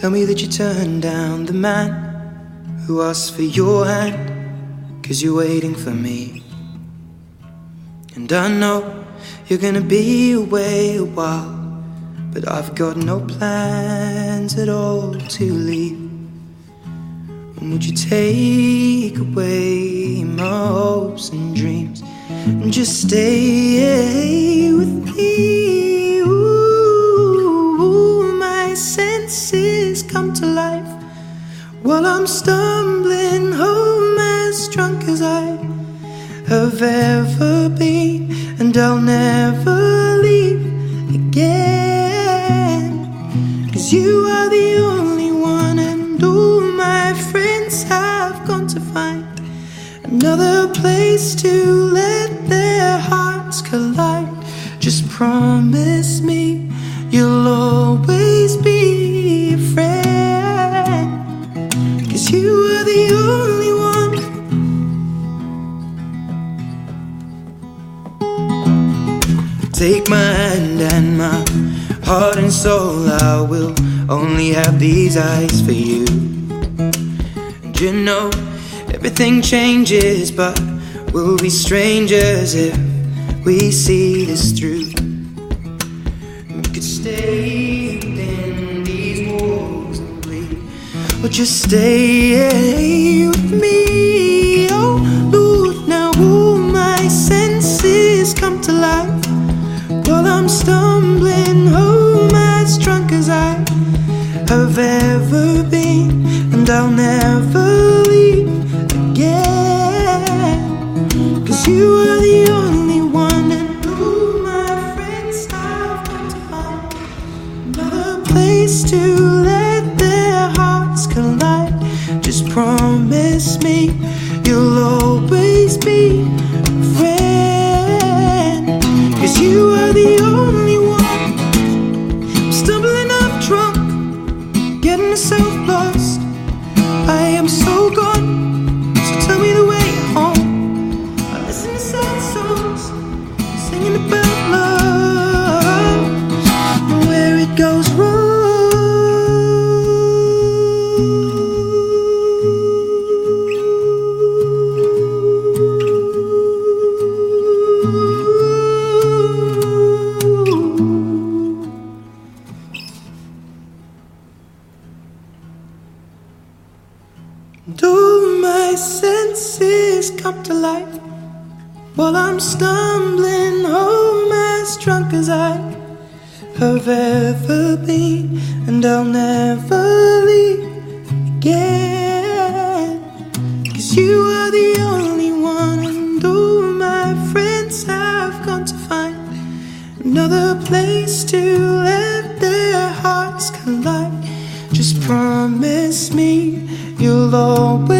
Tell me that you turned down the man who asked for your hand, cause you're waiting for me. And I know you're gonna be away a while, but I've got no plans at all to leave. And would you take away my hopes and dreams and just stay while I'm stumbling home as drunk as I have ever been, and I'll never leave again. Cause you are the only one, and all my friends have gone to find another place to let their hearts collide. Just promise me you'll always Cause you are the only one. Take my hand and my heart and soul. I will only have these eyes for you. And you know, everything changes, but we'll be strangers if we see this through. We could stay or just stay with me. Oh Lord, now all my senses come to life while I'm stumbling home as drunk as I have ever been, and I'll never leave again. Cause you are the only one, and all my friends have got to find another place to promise me you'll always be a friend. Cause you are the only one. I'm stumbling up drunk, getting myself lost. I am so gone, so tell me the way home. I listen to sad songs, singing about love, where it goes wrong. Do my senses come to life while I'm stumbling home as drunk as I have ever been, and I'll never leave again. Cause you are the only one, and all my friends have gone to find another place to let their hearts collide. Just promise me you'll always